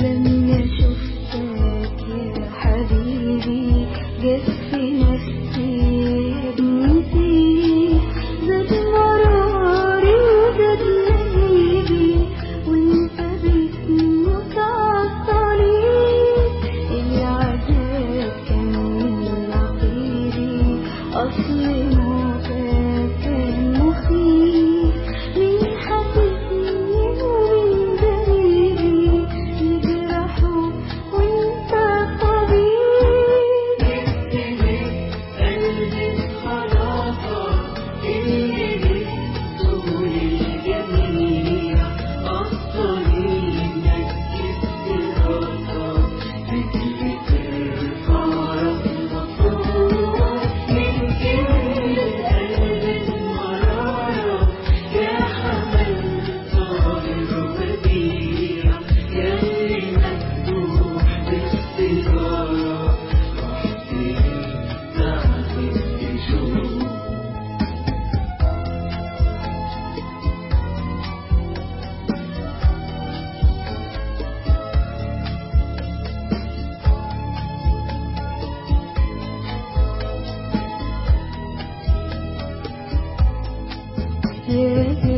silence. Yeah.